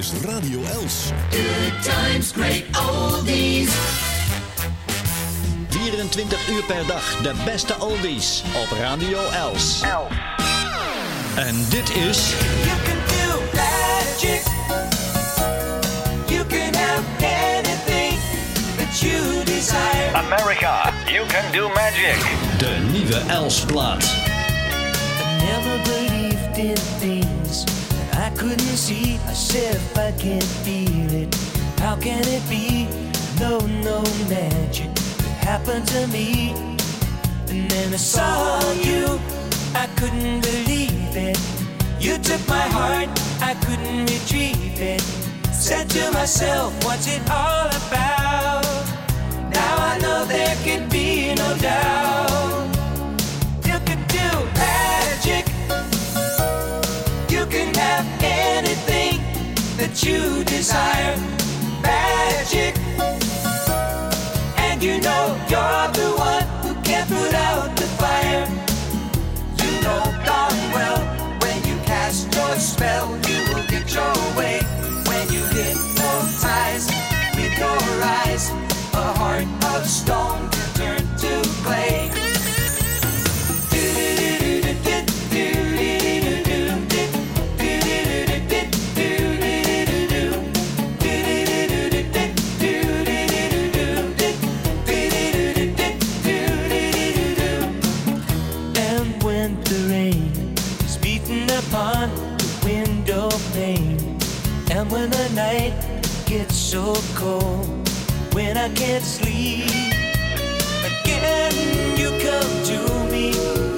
is Radio Els. Good times, great oldies. 24 uur per dag de beste oldies op Radio Els. En dit is... You can do magic. You can have anything that you desire. America, you can do magic. De nieuwe Els-plaat. I never believed in that couldn't see. I said if I can't feel it, how can it be? No, no magic could happen to me. And then I saw you, I couldn't believe it. You took my heart, I couldn't retrieve it. Said to myself, what's it all about? Now I know there can be no doubt. You desire. Magic. And you know you're the one who can put out the fire. You know darn well when you cast your spell, you will get your way. When you hypnotize with your eyes, a heart of stone can turn and when the night gets so cold, when I can't sleep, again you come to me.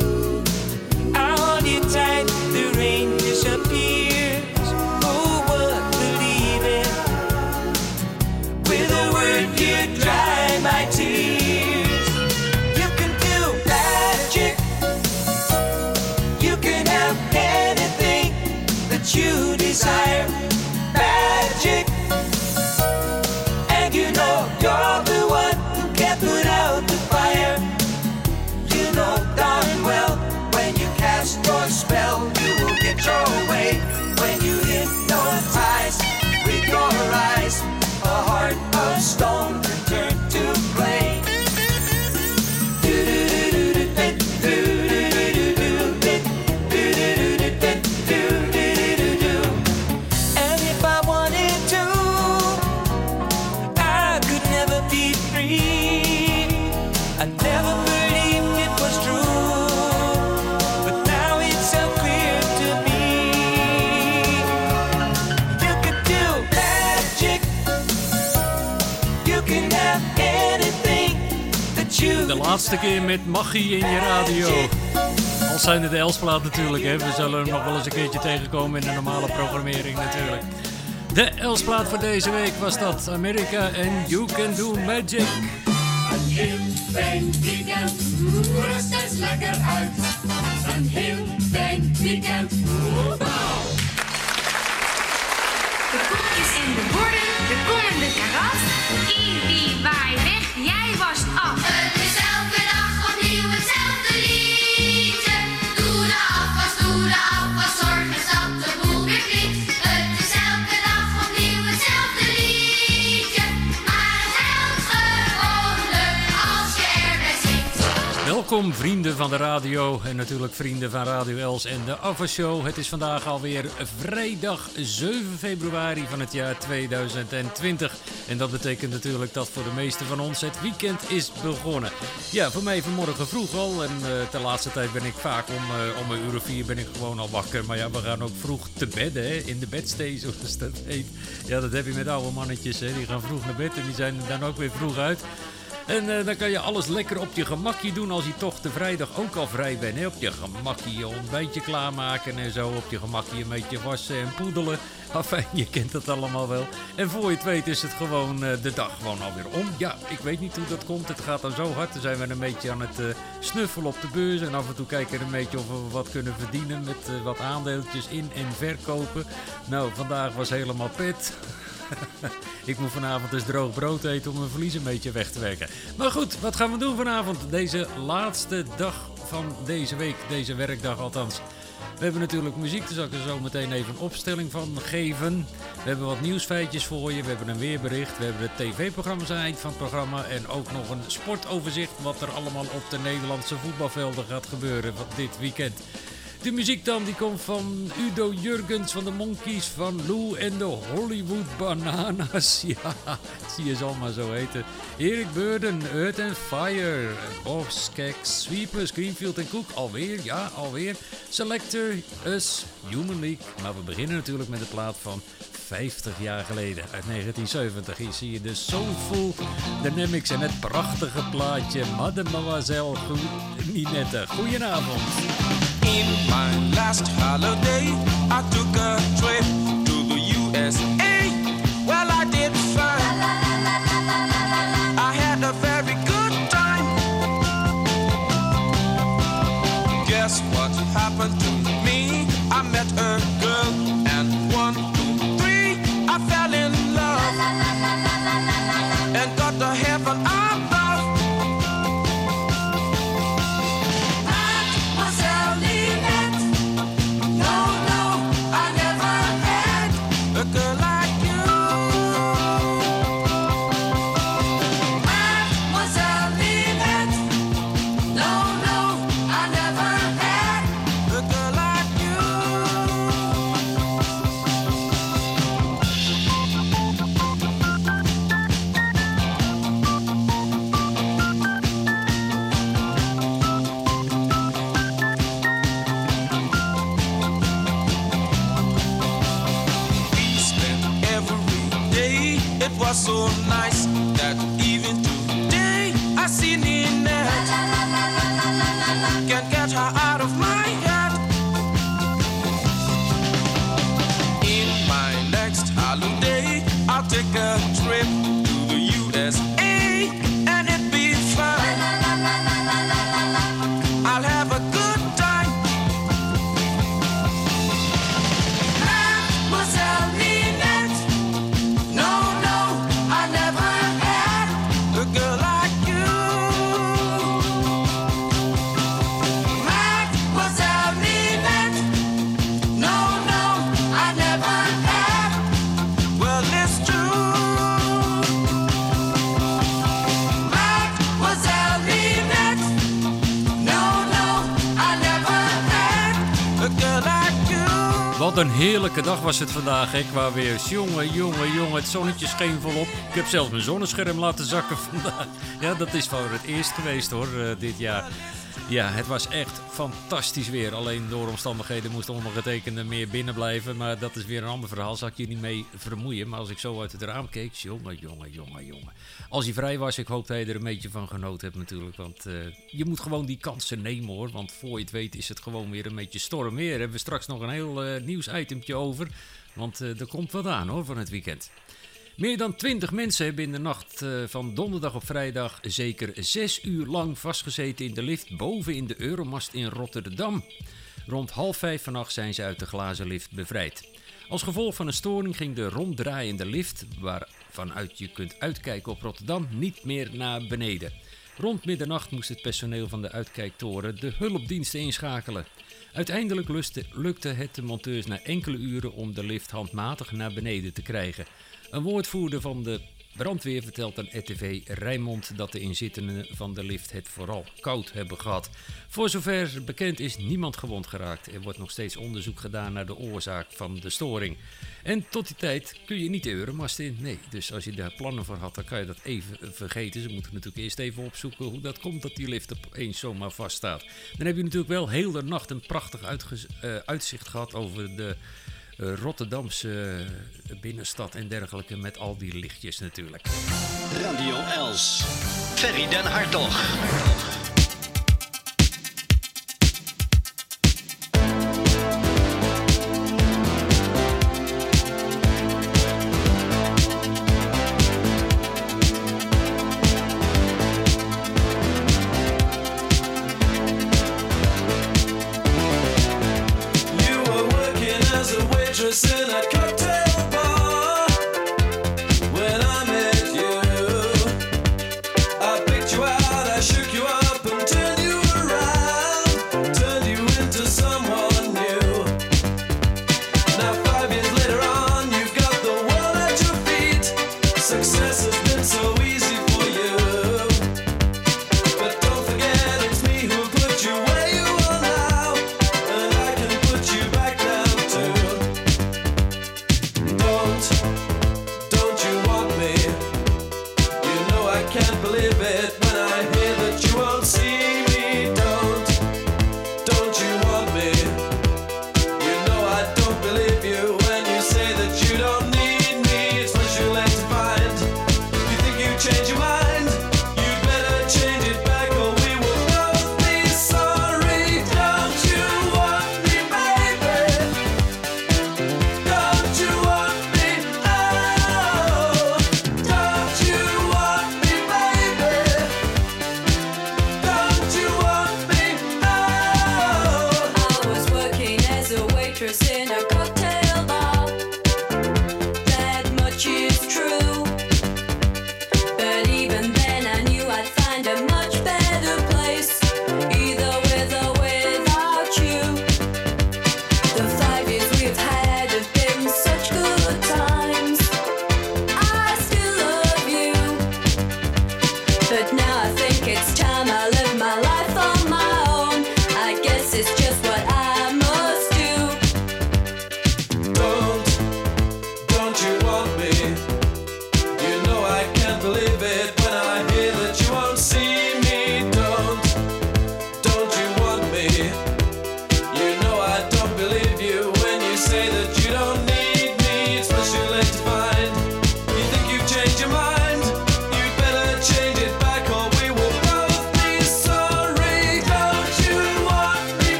Desire. Laatste keer met magie in je radio. Al zijn het de Elsplaat natuurlijk, hè. We zullen hem nog wel eens een keertje tegenkomen in de normale programmering natuurlijk. De Elsplaat voor deze week was dat. America and You Can Do Magic. Een heel fijn weekend, rust eens lekker uit. Een heel fijn weekend. De koekjes en de borden, de kom en de karat. Ibi, waai weg, Welkom vrienden van de radio en natuurlijk vrienden van Radio Els en de Show. Het is vandaag alweer vrijdag 7 februari van het jaar 2020. En dat betekent natuurlijk dat voor de meesten van ons het weekend is begonnen. Ja, voor mij vanmorgen vroeg al en uh, laatste tijd ben ik vaak om, uh, om een uur of vier ben ik gewoon al wakker. Maar ja, we gaan ook vroeg te bedden, hè? in de bedstee zoals dat heet. Ja, dat heb je met oude mannetjes, hè? die gaan vroeg naar bed en die zijn dan ook weer vroeg uit. En uh, dan kan je alles lekker op je gemakje doen als je toch de vrijdag ook al vrij bent. Hè? Op je gemakje je ontbijtje klaarmaken en zo. Op je gemakje een beetje wassen en poedelen. Enfin, je kent dat allemaal wel. En voor je het weet is het gewoon uh, de dag gewoon alweer om. Ja, ik weet niet hoe dat komt. Het gaat dan zo hard. Dan zijn we een beetje aan het uh, snuffelen op de beurs. En af en toe kijken we een beetje of we wat kunnen verdienen met wat aandeeltjes in- en verkopen. Nou, vandaag was helemaal pet. ik moet vanavond dus droog brood eten om mijn verlies een beetje weg te werken. Maar goed, wat gaan we doen vanavond? Deze laatste dag van deze week, deze werkdag althans. We hebben natuurlijk muziek, daar zal ik er zo meteen even een opstelling van geven. We hebben wat nieuwsfeitjes voor je, we hebben een weerbericht, we hebben de tv-programma's aan het eind van het programma en ook nog een sportoverzicht wat er allemaal op de Nederlandse voetbalvelden gaat gebeuren dit weekend. De muziek dan, die komt van Udo Jurgens van de Monkeys, van Lou en de Hollywood Bananas. Ja, zie je ze allemaal zo heten. Erik Burden, Earth and Fire, Bob's Keks, Sweepers, Greenfield en Cook. Alweer, ja, alweer. Selector, Us, Human League. Maar we beginnen natuurlijk met de plaat van 50 jaar geleden, uit 1970. Hier zie je de Soulful Dynamics en het prachtige plaatje Mademoiselle Ninette. Goedenavond. My last holiday, I took a trip een heerlijke dag was het vandaag, hè, qua weer. Jongen, jongen, jongen, het zonnetje scheen volop. Ik heb zelfs mijn zonnescherm laten zakken vandaag. Ja, dat is voor het eerst geweest hoor, eh, dit jaar. Ja, het was echt fantastisch weer. Alleen door omstandigheden moest de ondergetekende meer binnen blijven. Maar dat is weer een ander verhaal. Zal ik je niet mee vermoeien. Maar als ik zo uit het raam keek, jongen, jongen, jongen, jongen. Als hij vrij was, ik hoop dat je er een beetje van genoten hebt natuurlijk. Want eh, je moet gewoon die kansen nemen hoor. Want voor je het weet is het gewoon weer een beetje stormweer. Hebben we straks nog een heel eh, nieuws itempje over. Want eh, er komt wat aan hoor van het weekend. Meer dan 20 mensen hebben in de nacht eh, van donderdag op vrijdag zeker 6 uur lang vastgezeten in de lift boven in de Euromast in Rotterdam. Rond half vijf vannacht zijn ze uit de glazen lift bevrijd. Als gevolg van een storing ging de ronddraaiende lift, waarvanuit je kunt uitkijken op Rotterdam, niet meer naar beneden. Rond middernacht moest het personeel van de uitkijktoren de hulpdiensten inschakelen. Uiteindelijk lukte het de monteurs na enkele uren om de lift handmatig naar beneden te krijgen. Een woordvoerder van de brandweer vertelt aan RTV Rijnmond dat de inzittenden van de lift het vooral koud hebben gehad. Voor zover bekend is niemand gewond geraakt. Er wordt nog steeds onderzoek gedaan naar de oorzaak van de storing. En tot die tijd kun je niet de Euromast in. Nee, dus als je daar plannen voor had, dan kan je dat even vergeten. Ze moeten natuurlijk eerst even opzoeken hoe dat komt dat die lift opeens zomaar vaststaat. Dan heb je natuurlijk wel heel de nacht een prachtig eh, uitzicht gehad over de Rotterdamse eh, binnenstad en dergelijke. Met al die lichtjes natuurlijk. Radio Els. Ferry den Hartog.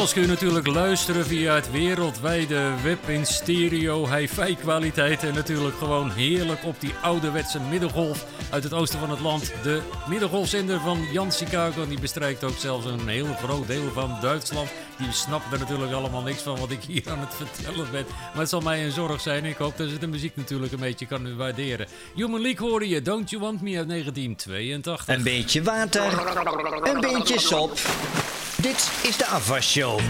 Els kun je natuurlijk luisteren via het wereldwijde web in stereo, hi-fi kwaliteit en natuurlijk gewoon heerlijk op die ouderwetse middengolf uit het oosten van het land. De middengolfzender van Jan Chicago, die bestrijkt ook zelfs een heel groot deel van Duitsland. Die snapt er natuurlijk allemaal niks van wat ik hier aan het vertellen ben. Maar het zal mij een zorg zijn. Ik hoop dat ze de muziek natuurlijk een beetje kan waarderen. Human League hoorde je, Don't You Want Me uit 1982. Een beetje water, een beetje sop. Dit is de afwasshow.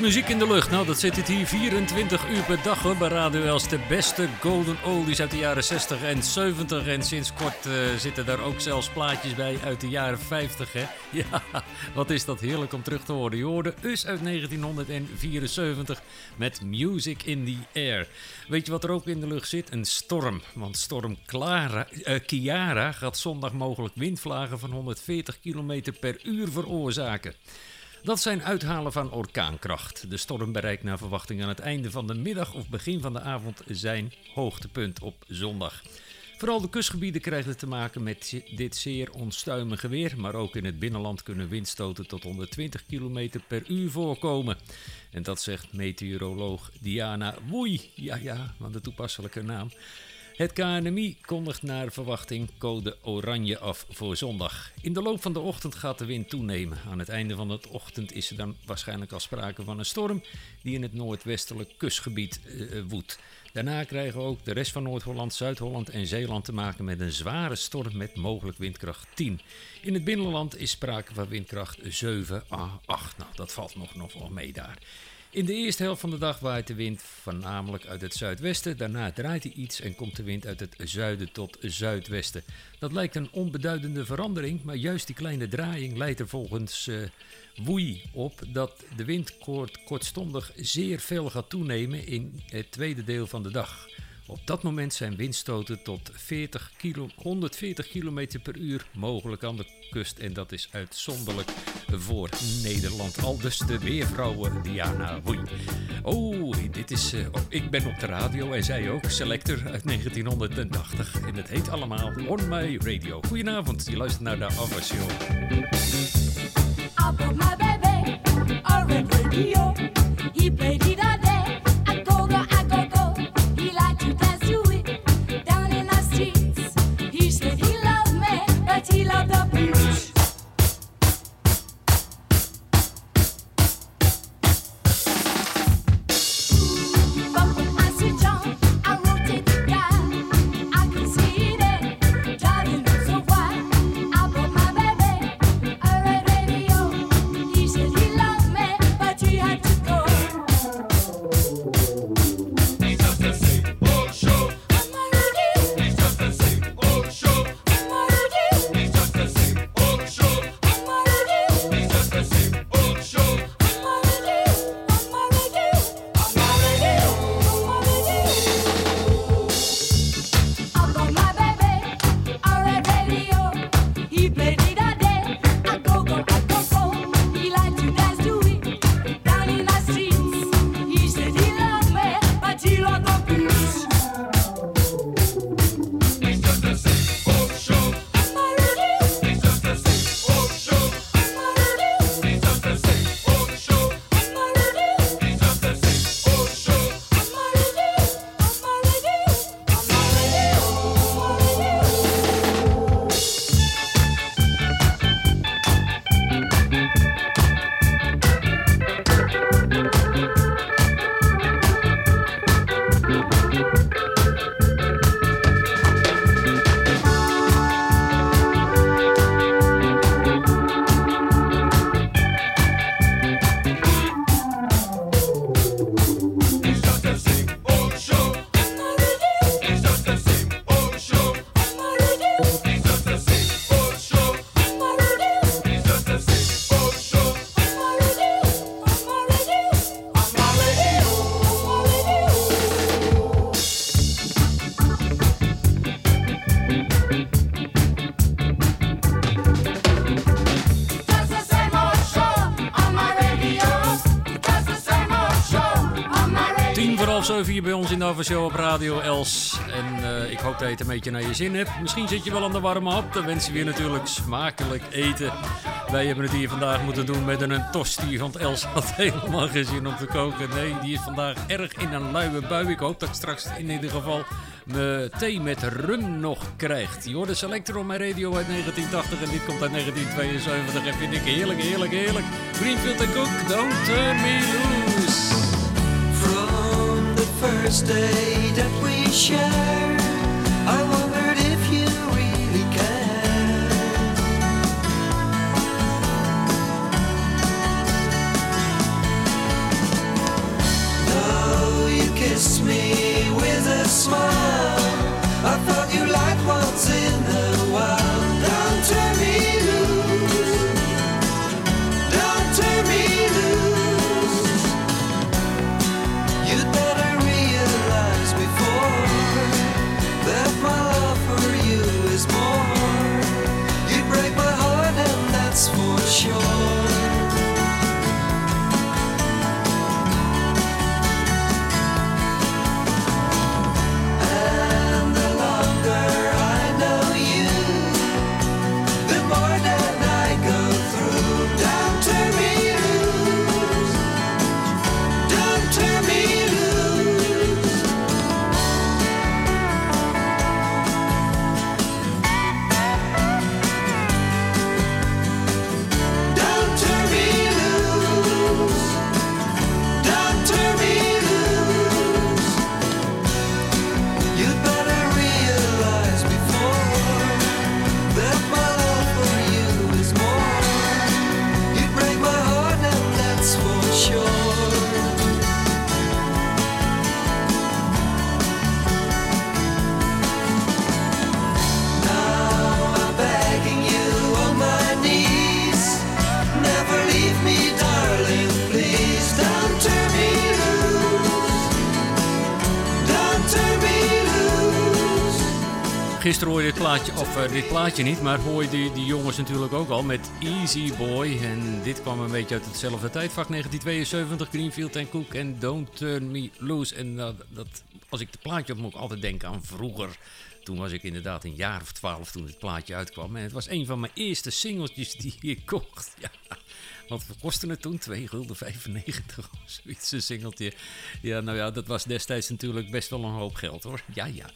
Muziek in de lucht. Nou, dat zit het hier 24 uur per dag hoor, bij Radio Els. De beste golden oldies uit de jaren 60 en 70. En sinds kort eh, zitten daar ook zelfs plaatjes bij uit de jaren 50. Hè? Ja, wat is dat heerlijk om terug te horen. Je hoorde Us uit 1974 met Music in the Air. Weet je wat er ook in de lucht zit? Een storm. Want storm Clara, eh, Kiara gaat zondag mogelijk windvlagen van 140 km per uur veroorzaken. Dat zijn uithalen van orkaankracht. De storm bereikt naar verwachting aan het einde van de middag of begin van de avond zijn hoogtepunt op zondag. Vooral de kustgebieden krijgen te maken met dit zeer onstuimige weer, maar ook in het binnenland kunnen windstoten tot 120 km per uur voorkomen. En dat zegt meteoroloog Diana Woei. Ja, ja, van de toepasselijke naam. Het KNMI kondigt naar verwachting code oranje af voor zondag. In de loop van de ochtend gaat de wind toenemen. Aan het einde van de ochtend is er dan waarschijnlijk al sprake van een storm die in het noordwestelijk kustgebied eh, eh, woedt. Daarna krijgen ook de rest van Noord-Holland, Zuid-Holland en Zeeland te maken met een zware storm met mogelijk windkracht 10. In het binnenland is sprake van windkracht 7 à 8. Nou, dat valt nog, nog wel mee daar. In de eerste helft van de dag waait de wind voornamelijk uit het zuidwesten. Daarna draait hij iets en komt de wind uit het zuiden tot zuidwesten. Dat lijkt een onbeduidende verandering, maar juist die kleine draaiing leidt er volgens eh Woei op dat de wind kort, kortstondig zeer veel gaat toenemen in het tweede deel van de dag. Op dat moment zijn windstoten tot 40 kilo, 140 km per uur mogelijk aan de kust. En dat is uitzonderlijk voor Nederland. Al dus de weervrouw Diana Woei. Oh, dit is, eh, oh, ik ben op de radio en zij ook. Selector uit 1980. En het heet allemaal On My Radio. Goedenavond, je luistert naar de Ava Show. I my baby on radio. He 7 hier bij ons in de Show op Radio Els. En eh, ik hoop dat je het een beetje naar je zin hebt. Misschien zit je wel aan de warme hap. Dan wensen we je natuurlijk smakelijk eten. Wij hebben het hier vandaag moeten doen met een tosti, want Els had helemaal geen zin om te koken. Nee, die is vandaag erg in een luie bui. Ik hoop dat ik straks in ieder geval mijn thee met rum nog krijgt. Je hoorde Selector op mijn radio uit 1980 en dit komt uit 1972. En vind ik heerlijk, heerlijk, heerlijk. Greenfield and Cook, don't turn me loose. From the first day that we shared, Gisteren hoorde je dit plaatje, of eh, dit plaatje niet, maar hoor je die, die jongens natuurlijk ook al met Easy Boy. En dit kwam een beetje uit hetzelfde tijdvak, 1972, Greenfield en Cook en Don't Turn Me Loose. En dat, als ik het plaatje op moet ik altijd denken aan vroeger. Toen was ik inderdaad een jaar of twaalf toen dit plaatje uitkwam. En het was een van mijn eerste singeltjes die ik kocht. Ja. Want we het toen 2 gulden 95 of zoiets, een singeltje. Ja, nou ja, dat was destijds natuurlijk best wel een hoop geld hoor. Ja, ja.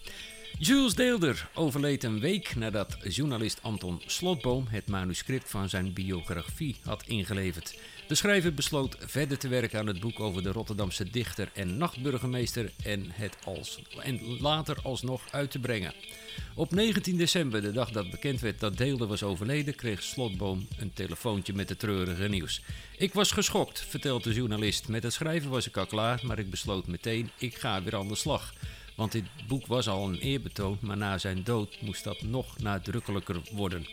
Jules Deelder overleed een week nadat journalist Anton Slotboom het manuscript van zijn biografie had ingeleverd. De schrijver besloot verder te werken aan het boek over de Rotterdamse dichter en nachtburgemeester en het als, en later alsnog uit te brengen. Op 19 december, de dag dat bekend werd dat Deelder was overleden, kreeg Slotboom een telefoontje met het treurige nieuws. Ik was geschokt, vertelt de journalist. Met het schrijven was ik al klaar, maar ik besloot meteen, ik ga weer aan de slag. Want dit boek was al een eerbetoon, maar na zijn dood moest dat nog nadrukkelijker worden.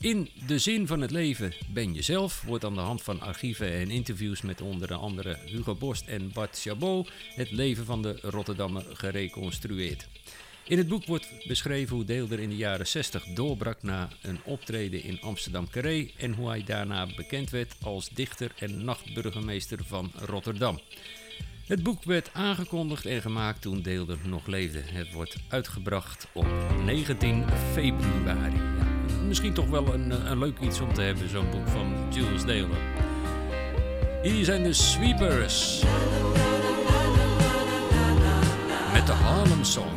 In de zin van het leven ben je zelf wordt aan de hand van archieven en interviews met onder andere Hugo Borst en Bart Chabot het leven van de Rotterdammer gereconstrueerd. In het boek wordt beschreven hoe Deelder in de jaren 60 doorbrak na een optreden in Amsterdam Carré en hoe hij daarna bekend werd als dichter en nachtburgemeester van Rotterdam. Het boek werd aangekondigd en gemaakt toen Deelder nog leefde. Het wordt uitgebracht op 19 februari. Ja, misschien toch wel een, een leuk iets om te hebben, zo'n boek van Jules Deelder. Hier zijn de Sweepers. Met de Harlem Song.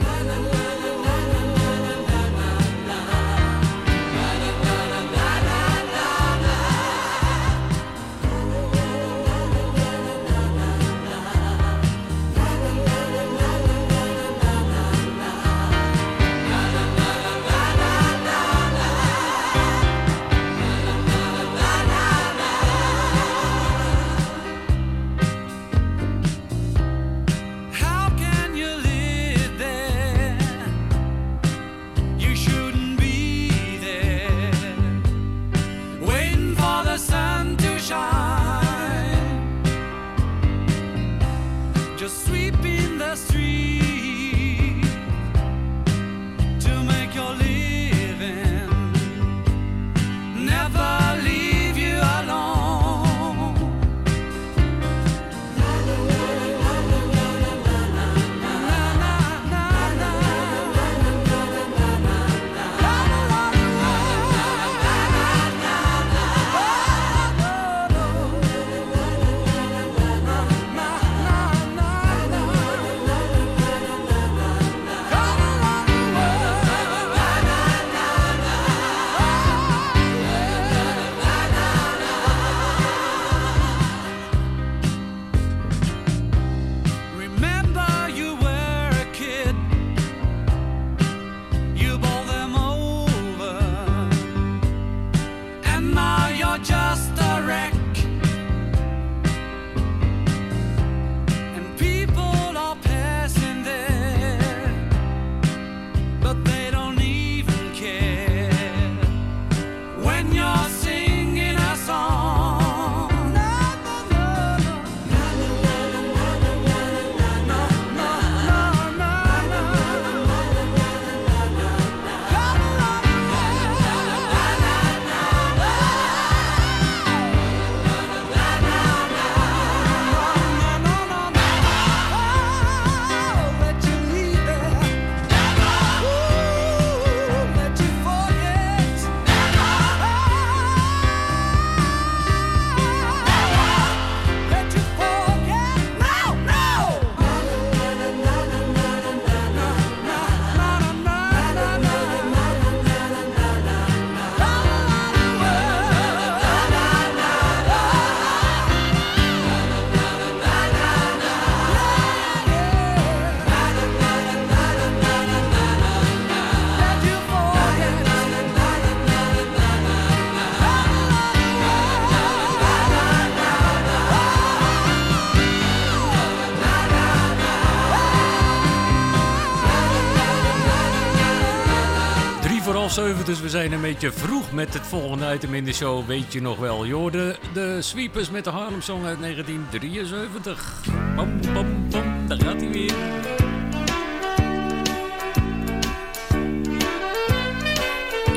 Half zeven, dus we zijn een beetje vroeg met het volgende item in de show. Weet je nog wel, je hoorde de Sweepers met de Harlem Song uit 1973. Bam, bam, bam, daar gaat hij weer.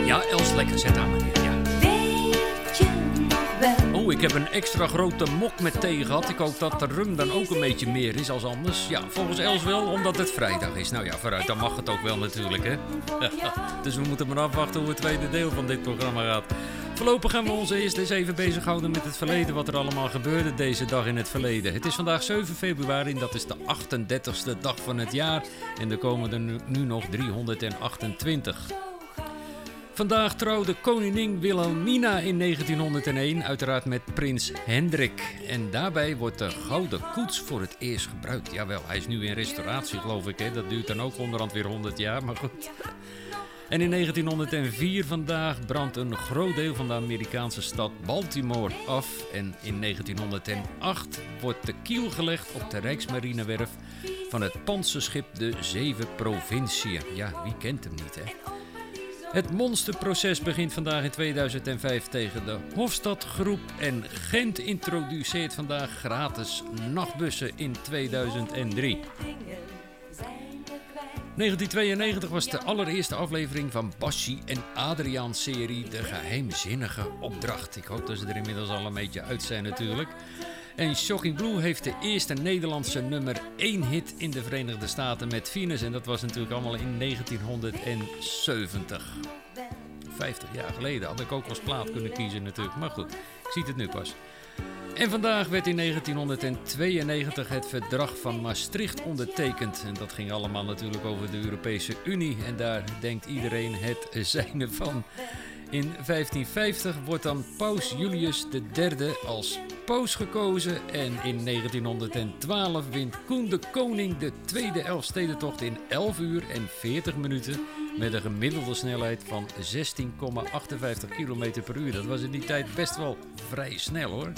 Ja, Els, lekker, zet aan. Heb een extra grote mok met thee gehad. Ik hoop dat de rum dan ook een beetje meer is als anders. Ja, volgens Els wel, omdat het vrijdag is. Nou ja, vooruit, dan mag het ook wel natuurlijk, hè. dus we moeten maar afwachten hoe het tweede deel van dit programma gaat. Voorlopig gaan we ons eerst eens even bezighouden met het verleden. Wat er allemaal gebeurde deze dag in het verleden. Het is vandaag 7 februari en dat is de 38ste dag van het jaar. En er komen er nu, nu nog 328. Vandaag trouwde koningin Wilhelmina in 1901, uiteraard met prins Hendrik. En daarbij wordt de gouden koets voor het eerst gebruikt. Jawel, hij is nu in restauratie geloof ik. Hè? Dat duurt dan ook onderhand weer 100 jaar, maar goed. En in 1904 vandaag brandt een groot deel van de Amerikaanse stad Baltimore af. En in 1908 wordt de kiel gelegd op de Rijksmarinewerf van het panzerschip de Zeven Provinciën. Ja, wie kent hem niet hè? Het monsterproces begint vandaag in 2005 tegen de Hofstadgroep. En Gent introduceert vandaag gratis nachtbussen in 2003. 1992 was de allereerste aflevering van Bassi en Adriaan serie De Geheimzinnige Opdracht. Ik hoop dat ze er inmiddels al een beetje uit zijn natuurlijk. En Shocking Blue heeft de eerste Nederlandse nummer 1 hit in de Verenigde Staten met Venus. En dat was natuurlijk allemaal in 1970. 50 jaar geleden had ik ook als plaat kunnen kiezen natuurlijk. Maar goed, ik zie het nu pas. En vandaag werd in 1992 het verdrag van Maastricht ondertekend. En dat ging allemaal natuurlijk over de Europese Unie. En daar denkt iedereen het zijne van. In 1550 wordt dan paus Julius III als paus gekozen. En in 1912 wint Koen de Koning de tweede Elfstedentocht in 11 uur en 40 minuten. Met een gemiddelde snelheid van 16,58 km per uur. Dat was in die tijd best wel vrij snel hoor.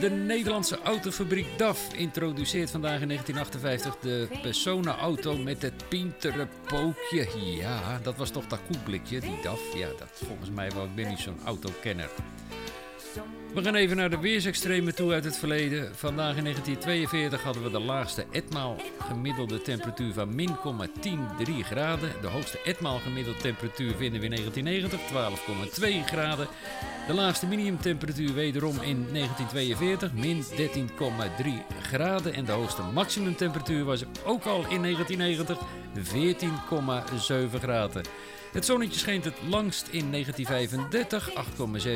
De Nederlandse autofabriek DAF introduceert vandaag in 1958 de Persona-auto met het pintere pookje. Ja, dat was toch dat koelblikje, die DAF. Ja, dat volgens mij wel. Ben niet zo'n autokenner. We gaan even naar de weersextremen toe uit het verleden. Vandaag in 1942 hadden we de laagste etmaal gemiddelde temperatuur van min 10,3 graden. De hoogste etmaal gemiddelde temperatuur vinden we in 1990, 12,2 graden. De laagste minimumtemperatuur wederom in 1942, min 13,3 graden. En de hoogste maximumtemperatuur was ook al in 1990, 14,7 graden. Het zonnetje scheen het langst in 1935,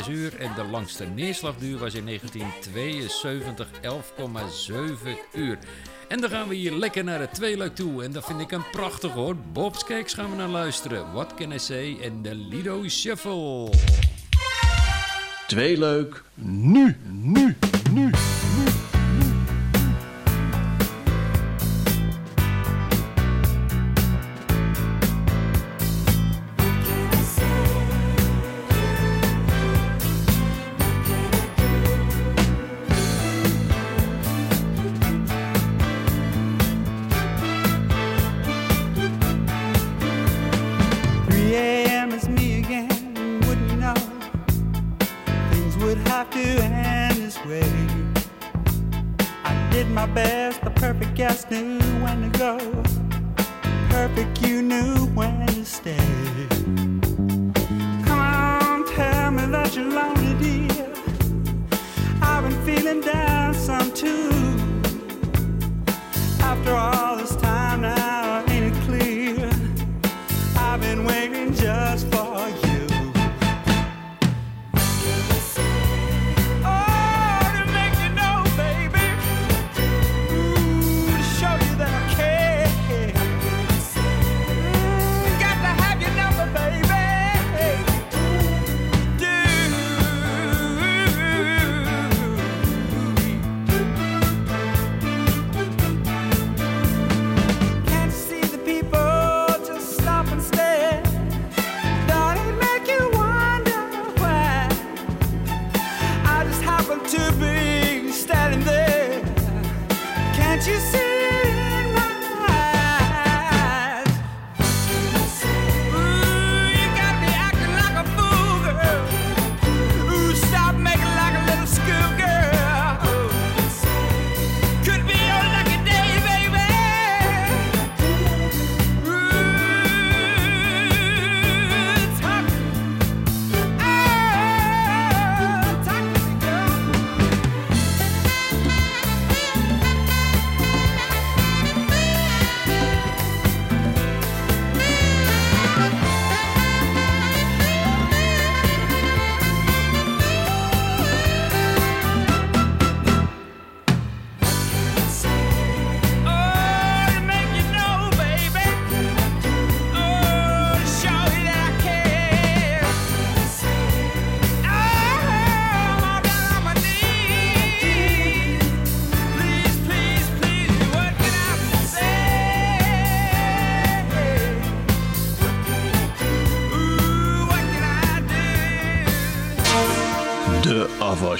8,6 uur. En de langste neerslagduur was in 1972, 11,7 uur. En dan gaan we hier lekker naar het tweeluik toe. En dat vind ik een prachtig hoor. Bob's Cakes gaan we naar luisteren. What Can I Say? En de Lido Shuffle. Tweeluik, nu, nu, nu. Three just for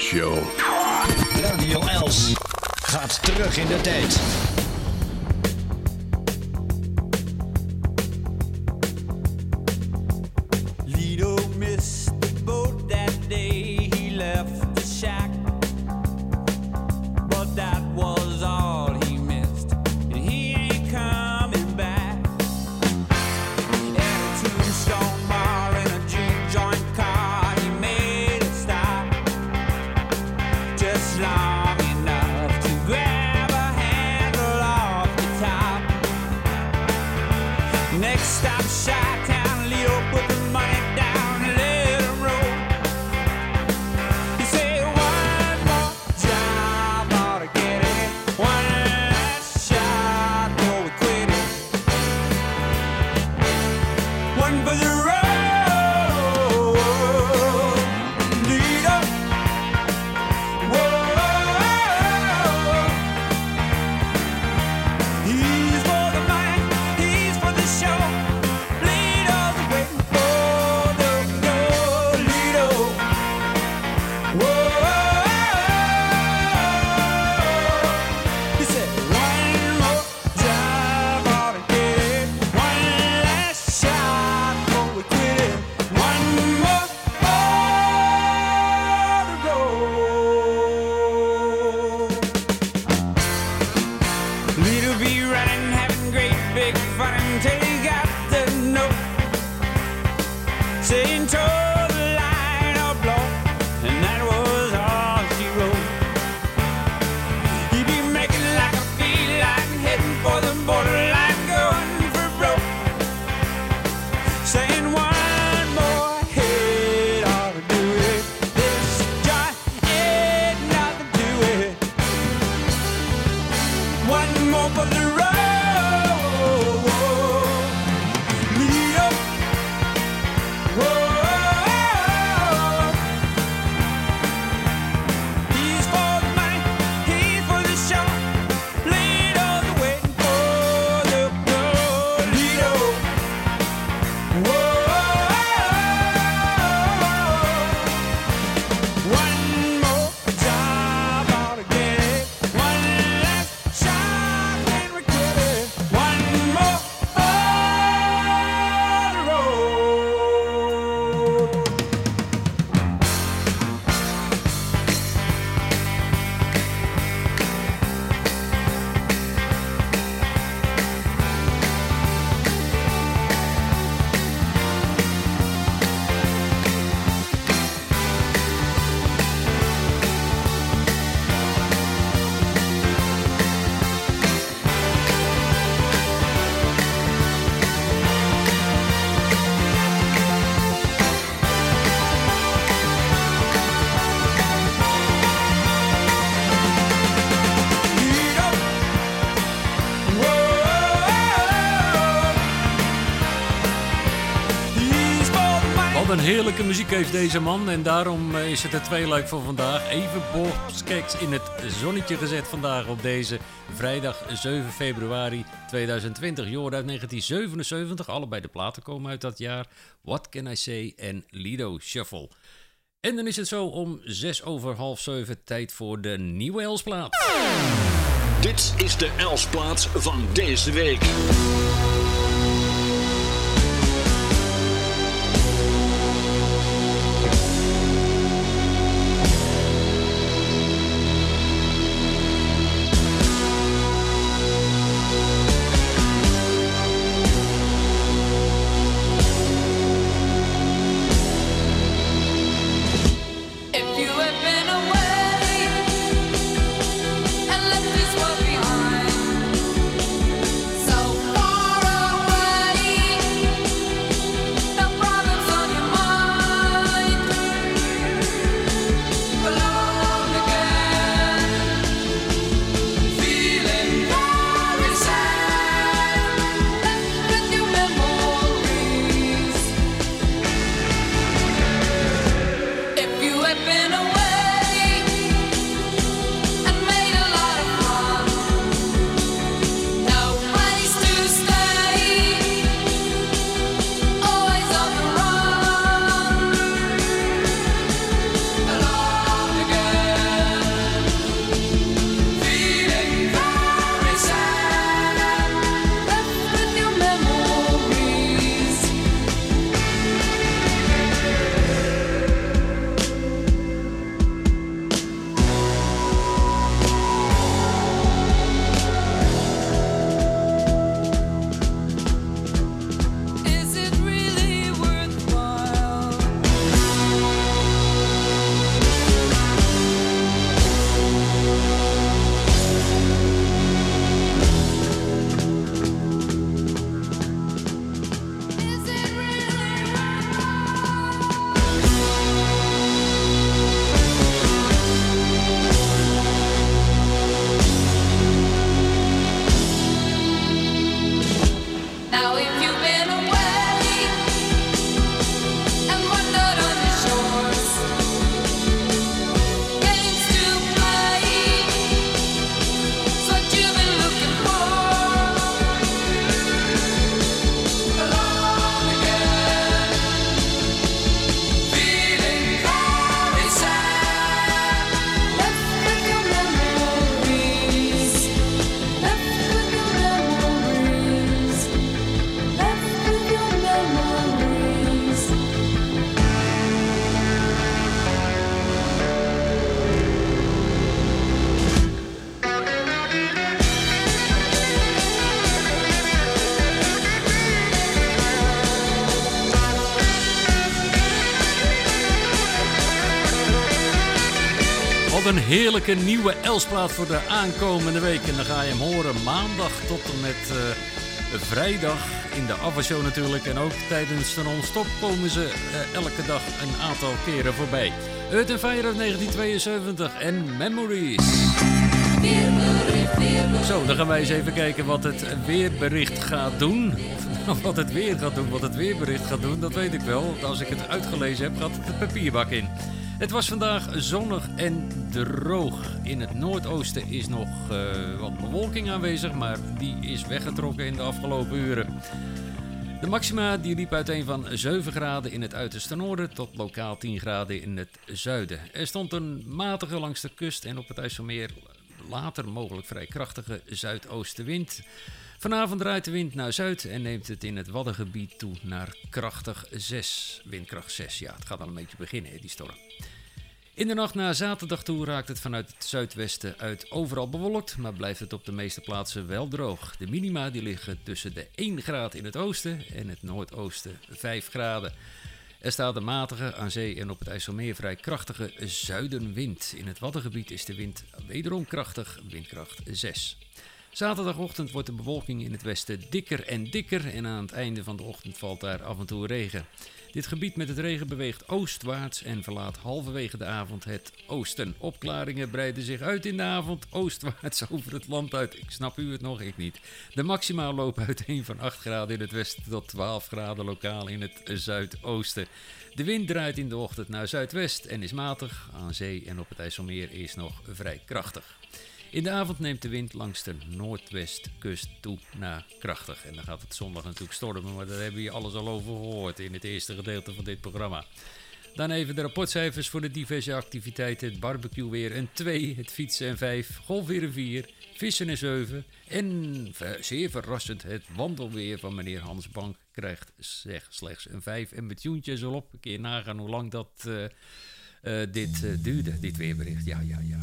Show. Radio Els gaat terug in de tijd. Muziek heeft deze man en daarom eh, is het het tweeluik van vandaag. Even Boskeks in het zonnetje gezet vandaag op deze vrijdag 7 februari 2020. Jor uit 1977, allebei de platen komen uit dat jaar. What Can I Say en Lido Shuffle. En dan is het zo om 6 over half 7 tijd voor de nieuwe Elsplaats. Dit is de Elsplaats van deze week. Heerlijke nieuwe Elsplaat voor de aankomende week. En dan ga je hem horen maandag tot en met eh, vrijdag in de Avashow natuurlijk. En ook tijdens de non-stop komen ze eh, elke dag een aantal keren voorbij. Earth and Fire uit 1972 en Memories. Zo, dan gaan wij eens even kijken wat het weerbericht gaat doen. Of wat het weer gaat doen, wat het weerbericht gaat doen, dat weet ik wel. Want als ik het uitgelezen heb, gaat het de papierbak in. Het was vandaag zonnig en droog. In het noordoosten is nog eh, wat bewolking aanwezig, maar die is weggetrokken in de afgelopen uren. De maxima die liep uiteen van 7 graden in het uiterste noorden tot lokaal 10 graden in het zuiden. Er stond een matige langs de kust en op het IJsselmeer later mogelijk vrij krachtige zuidoostenwind. Vanavond draait de wind naar zuid en neemt het in het Waddengebied toe naar krachtig 6. Windkracht 6, ja, het gaat al een beetje beginnen, die storm. In de nacht naar zaterdag toe raakt het vanuit het zuidwesten uit overal bewolkt, maar blijft het op de meeste plaatsen wel droog. De minima die liggen tussen de 1 graad in het oosten en het noordoosten 5 graden. Er staat een matige, aan zee en op het IJsselmeer vrij krachtige zuidenwind. In het Waddengebied is de wind wederom krachtig, windkracht 6. Zaterdagochtend wordt de bewolking in het westen dikker en dikker en aan het einde van de ochtend valt daar af en toe regen. Dit gebied met het regen beweegt oostwaarts en verlaat halverwege de avond het oosten. Opklaringen breiden zich uit in de avond oostwaarts over het land uit. Ik snap u het nog, ik niet. De maximaal lopen uiteen van 8 graden in het westen tot 12 graden lokaal in het zuidoosten. De wind draait in de ochtend naar zuidwest en is matig. Aan zee en op het IJsselmeer is nog vrij krachtig. In de avond neemt de wind langs de noordwestkust toe naar krachtig. En dan gaat het zondag natuurlijk stormen, maar daar hebben we alles al over gehoord in het eerste gedeelte van dit programma. Dan even de rapportcijfers voor de diverse activiteiten. Het barbecue weer een 2, het fietsen een 5, golf weer een 4, vissen een 7. En zeer verrassend, het wandelweer van meneer Hans Bank krijgt zeg, slechts een 5. En met Joentje al op, een keer nagaan hoe lang dat eh, eh, dit eh, duurde, dit weerbericht. Ja, ja, ja.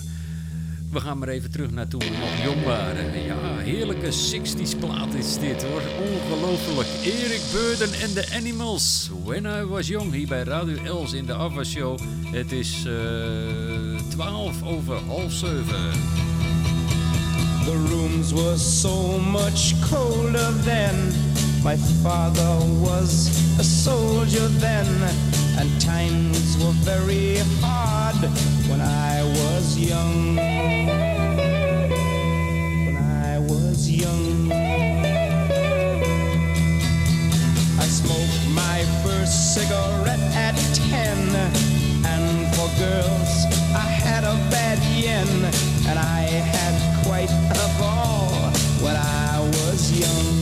We gaan maar even terug naar toen we nog jong waren. Ja, heerlijke 60s plaat is dit hoor. Ongelooflijk. Eric Burden en The Animals. When I Was Young hier bij Radio Els in de Ava Show. Het is eh 12 over half 7. The rooms were so much colder then. My father was a soldier then, and times were very hard when I was young. When I was young, I smoked my first cigarette at ten, and for girls I had a bad yen, and I had quite a ball when I was young.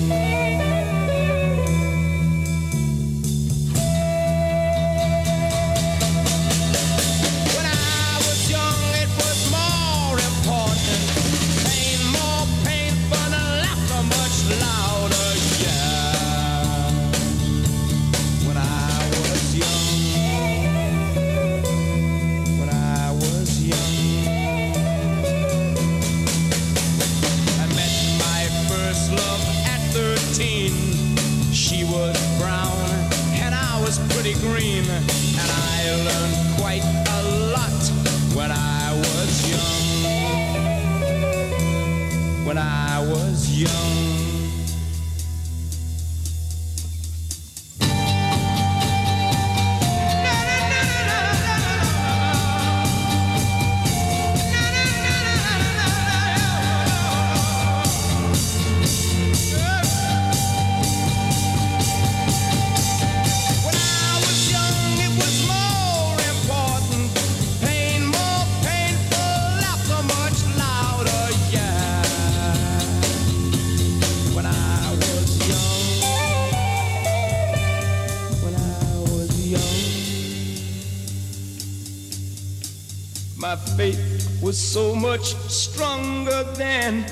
My faith was so much stronger then.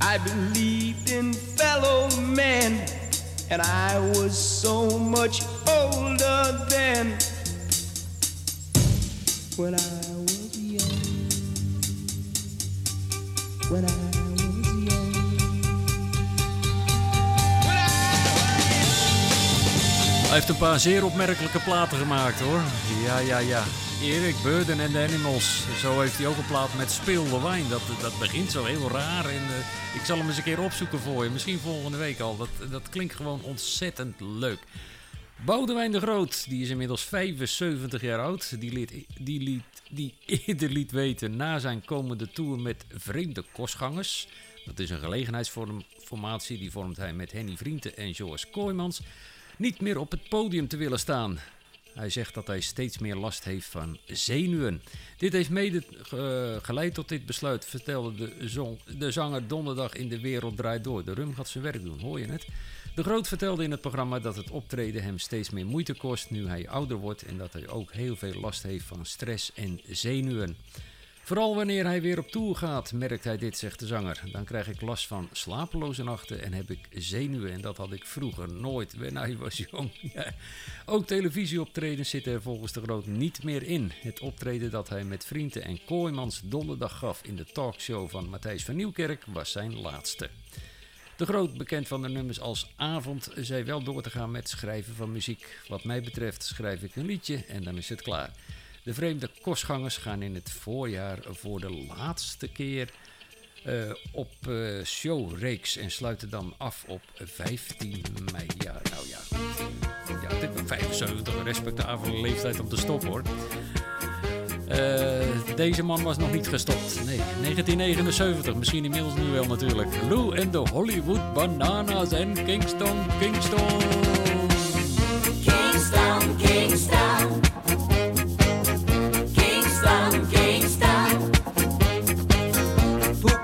I believed in fellow men, and I was so much older then. When I was young, when I. Hij heeft een paar zeer opmerkelijke platen gemaakt hoor. Ja, ja, ja. Erik Burden en de Animals. Zo heeft hij ook een plaat met Speel de Wijn. Dat, dat begint zo heel raar. En, eh, ik zal hem eens een keer opzoeken voor je. Misschien volgende week al. Dat, dat klinkt gewoon ontzettend leuk. Boudewijn de Groot, die is inmiddels 75 jaar oud. Die, liet, die, liet, die eerder liet weten na zijn komende tour met Vreemde Kostgangers. Dat is een gelegenheidsformatie. Die vormt hij met Henny Vrienden en Joris Kooijmans. Niet meer op het podium te willen staan. Hij zegt dat hij steeds meer last heeft van zenuwen. Dit heeft mede eh, geleid tot dit besluit, vertelde de, de zanger donderdag in De Wereld Draait Door. De rum gaat zijn werk doen, hoor je het? De Groot vertelde in het programma dat het optreden hem steeds meer moeite kost nu hij ouder wordt en dat hij ook heel veel last heeft van stress en zenuwen. Vooral wanneer hij weer op tour gaat, merkt hij dit, zegt de zanger. Dan krijg ik last van slapeloze nachten en heb ik zenuwen. En dat had ik vroeger nooit, wanneer hij was jong. Ook televisieoptredens zitten er volgens de Groot niet meer in. Het optreden dat hij met vrienden en Kooimans donderdag gaf in de talkshow van Matthijs van Nieuwkerk was zijn laatste. De Groot, bekend van de nummers als Avond, zei wel door te gaan met schrijven van muziek. Wat mij betreft schrijf ik een liedje en dan is het klaar. De vreemde kostgangers gaan in het voorjaar voor de laatste keer eh, op eh, showreeks en sluiten dan af op 15 mei. Ja, nou ja. Ja, dit is 75, een respectabele leeftijd om te stoppen hoor. Eh, deze man was nog niet gestopt. Nee, 1979, misschien inmiddels nu wel natuurlijk. Lou en de Hollywood Bananas en Kingston. Kingston,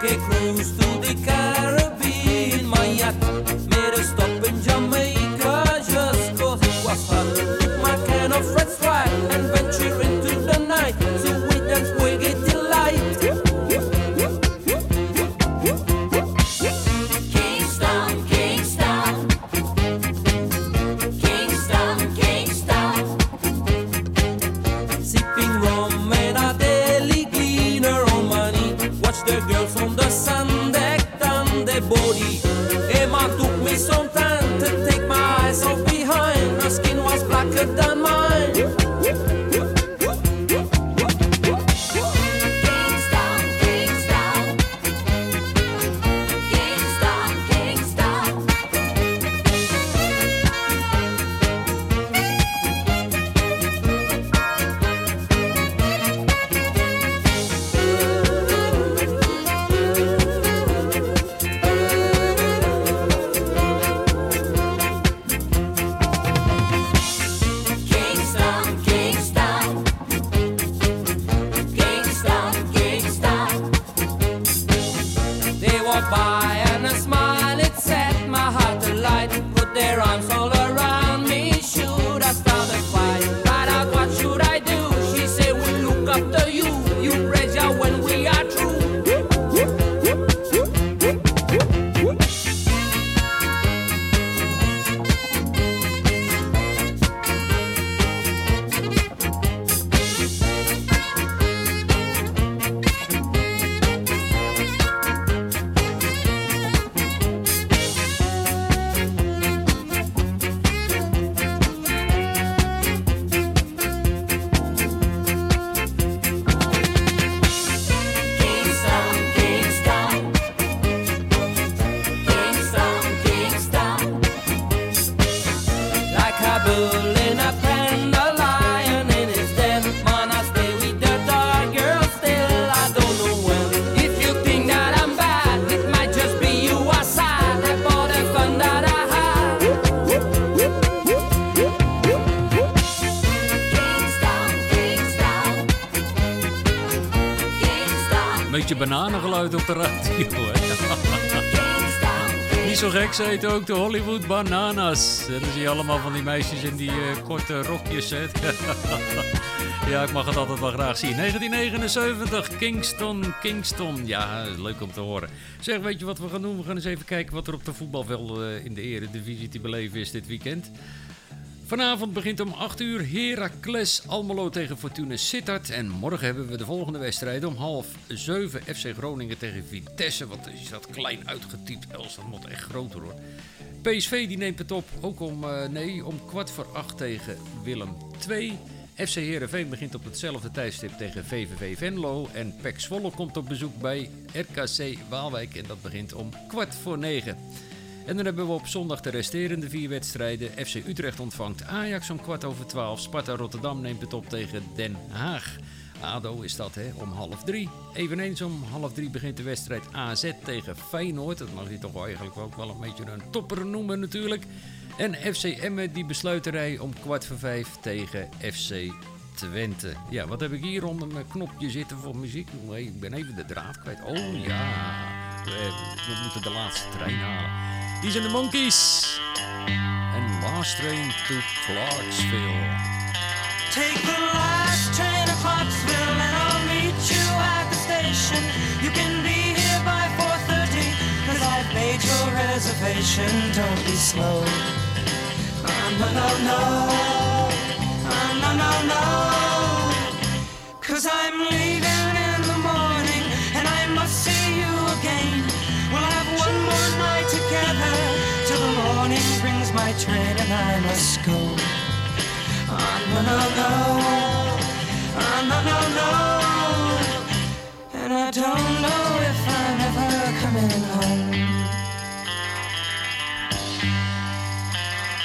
que cruz tu op de radio. Niet zo gek, ze ook de Hollywood Bananas. Dan zie je allemaal van die meisjes in die eh, korte rokjes. Ja, ik mag het altijd wel graag zien. 1979, Kingston, Kingston. Ja, leuk om te horen. Zeg, weet je wat we gaan doen? We gaan eens even kijken wat er op de voetbalvelden eh, in de Eredivisie te beleven is dit weekend. Vanavond begint om 8 uur Heracles Almelo tegen Fortuna Sittard. En morgen hebben we de volgende wedstrijd om half 7 FC Groningen tegen Vitesse. Wat is dat klein uitgetypt, Els. Dat moet echt groter hoor. PSV die neemt het op ook om, eh, nee, om kwart voor acht tegen Willem II. FC Heerenveen begint op hetzelfde tijdstip tegen VVV Venlo. En PEC Zwolle komt op bezoek bij RKC Waalwijk. En dat begint om kwart voor negen. En dan hebben we op zondag de resterende vier wedstrijden. FC Utrecht ontvangt Ajax om kwart over twaalf. Sparta Rotterdam neemt het op tegen Den Haag. ADO is dat hè, om half drie. Eveneens om half drie begint de wedstrijd AZ tegen Feyenoord. Dat mag je toch eigenlijk ook wel een beetje een topper noemen natuurlijk. En FC Emmen die besluit de rij om kwart voor vijf tegen FC Twente. Ja, wat heb ik hier onder mijn knopje zitten voor muziek? Nee, ik ben even de draad kwijt. Oh ja, we moeten de laatste trein halen. Die zijn de Monkeys. En Last Train to Clarksville. Take the last train to Clarksville and I'll meet you at the station. You can be here by 4.30 cause I've made your reservation. Don't be slow. Ah, no, no, no. Ah, no, no, no. Cause I'm leaving train and I must go. Ah, no, no, no. Ah, no, no, no. And I don't know if I'm ever coming home.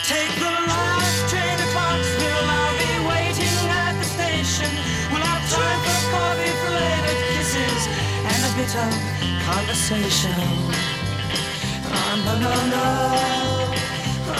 Take the last train to Clarksville. I'll be waiting at the station. We'll have time for coffee, belated kisses, and a bit of conversation. Ah, no, no, no.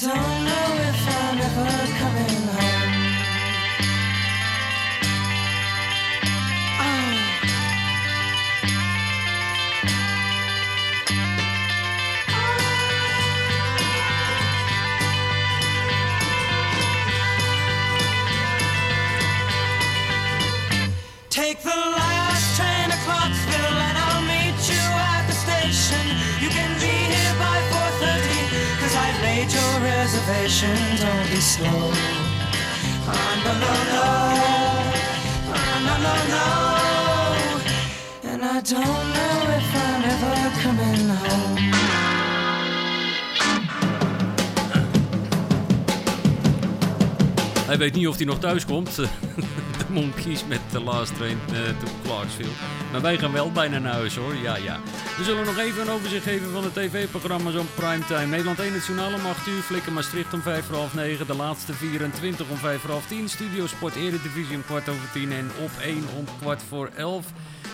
Don't know if I'm ever coming reservation. Don't be slow. Ah, no, no, no. Ah, no, no, no. And I don't know if I'm ever coming home. Hij weet niet of hij nog thuis komt. Monkeys met de Last Train eh, to Clarksville. Maar wij gaan wel bijna naar huis hoor. Ja, ja. We zullen nog even een overzicht geven van de tv-programma's om primetime. Nederland 1 het journaal om 8 uur. Flikken Maastricht om 5 voor half 9. De laatste 24 om 5 voor half 10. Studio Sport Eredivisie om kwart over 10. En op 1 om kwart voor 11.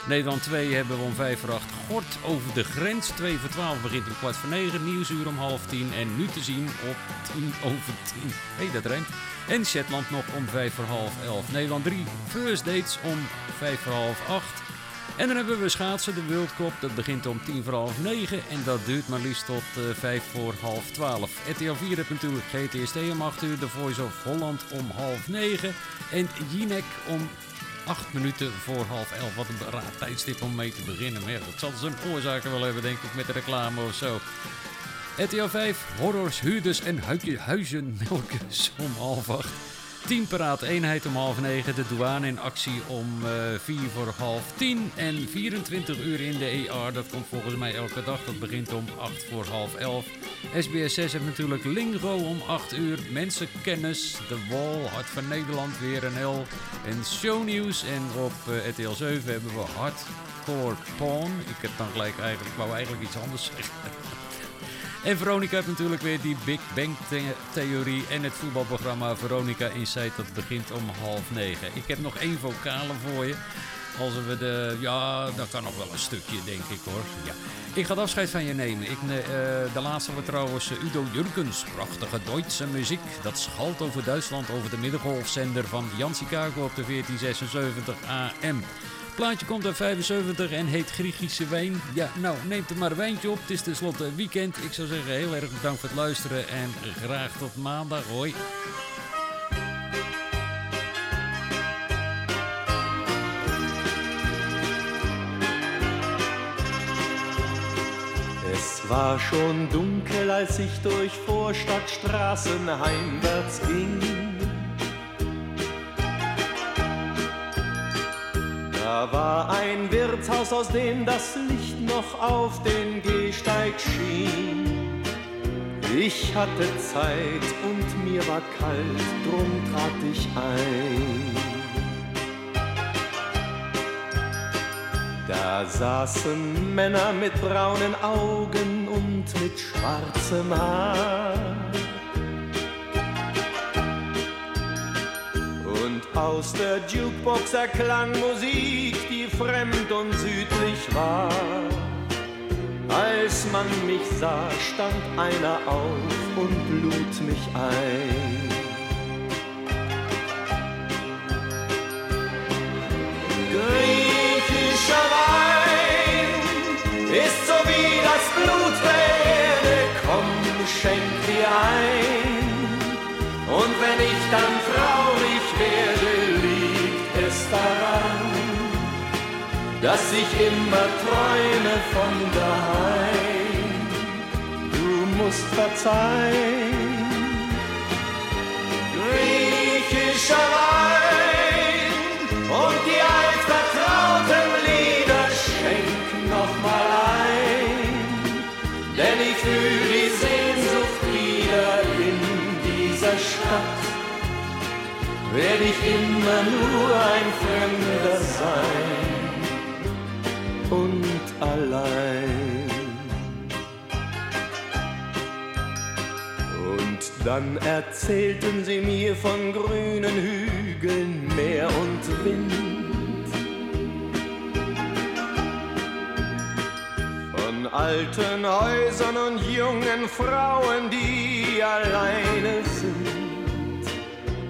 Nederland 2 hebben we om 5 voor 8. Gort over de grens. 2 voor 12 begint om kwart voor 9. Nieuwsuur om half 10. En nu te zien op 10 over 10. Hé, hey, dat rijmt. En Shetland nog om 5 voor half 11. Nederland 3 First Dates om 5 voor half 8. En dan hebben we schaatsen, de World Cup. Dat begint om 10 voor half 9. En dat duurt maar liefst tot uh, 5 voor half 12. RTL 4 heeft natuurlijk GTST om 8 uur. The Voice of Holland om half 9. En Jinek om 8 minuten voor half 11. Wat een raar tijdstip om mee te beginnen. Maar dat zal zijn oorzaken wel hebben, denk ik, met de reclame of zo. RTL 5, horrors, huurders en huizenmelkers om half 8. Teamparaat eenheid om half 9. De douane in actie om uh, 4 voor half 10. En 24 uur in de ER. Dat komt volgens mij elke dag. Dat begint om 8 voor half 11. SBS 6 heeft natuurlijk Lingo om 8 uur. Mensenkennis. De Wall. Hart van Nederland. Weer een L. En shownieuws. En op uh, RTL 7 hebben we Hardcore Pawn. Ik heb dan gelijk eigenlijk, wou eigenlijk iets anders zeggen. En Veronica heeft natuurlijk weer die Big Bang the Theorie en het voetbalprogramma Veronica Inside. Dat begint om half negen. Ik heb nog één vocale voor je. Als we de... Ja, dat kan nog wel een stukje, denk ik hoor. Ja. Ik ga afscheid van je nemen. Ik, uh, de laatste wordt trouwens Udo Jurkens. Prachtige Duitse muziek. Dat schalt over Duitsland over de middengolfzender van Jan Chicago op de 1476 AM. Plaatje komt uit 75 en heet Griekse Wijn. Ja, nou, neemt er maar een wijntje op. Het is tenslotte weekend. Ik zou zeggen, heel erg bedankt voor het luisteren en graag tot maandag. Hoi. Het was schon donker als ich durch Vorstadtstraßen heimwärts ging. Da war ein Wirtshaus, aus dem das Licht noch auf den Gehsteig schien. Ich hatte Zeit und mir war kalt, drum trat ich ein. Da saßen Männer mit braunen Augen und mit schwarzem Haar. Aus der Jukebox erklang Musik, die fremd und südlich war. Als man mich sah, stand einer auf und lud mich ein. Griechischer Wein ist so wie das Blut der Erde, komm, schenk dir ein. Und wenn ich dann traurig dass ich immer träume von daheim. Du musst verzeihen. Griechischer Wein und die altvertrauten Lieder schenk noch mal ein, denn ich fühl die Sehnsucht wieder in dieser Stadt. Werd ich immer nur ein Fremder sein allein. Und dann erzählten sie mir von grünen Hügeln, Meer und Wind. Von alten Häusern und jungen Frauen, die alleine sind.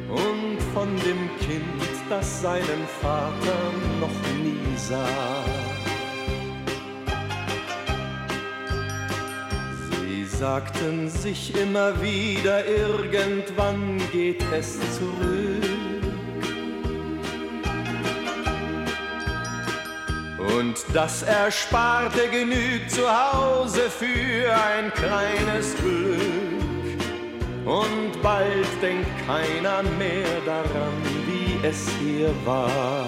Und von dem Kind, das seinen Vater noch nie sah. Sagten sich immer wieder, irgendwann geht es zurück. Und das Ersparte genügt zu Hause für ein kleines Glück. Und bald denkt keiner mehr daran, wie es hier war.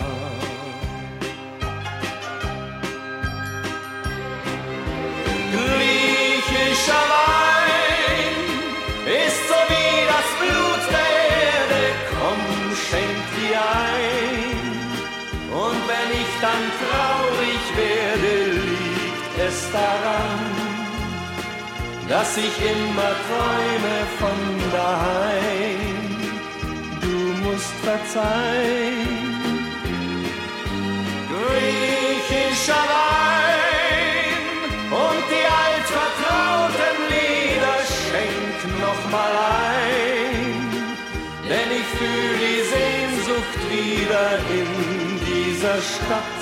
Griechischer dass ich immer träume von daheim. Du musst verzeihen. Griechischer Wein mal ein, denn ich fühl die Sehnsucht wieder in dieser Stadt.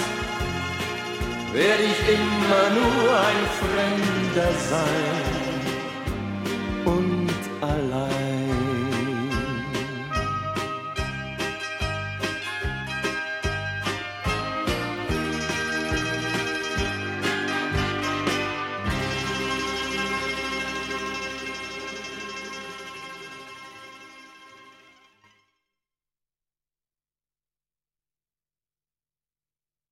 Werd ich immer nur ein Fremder sein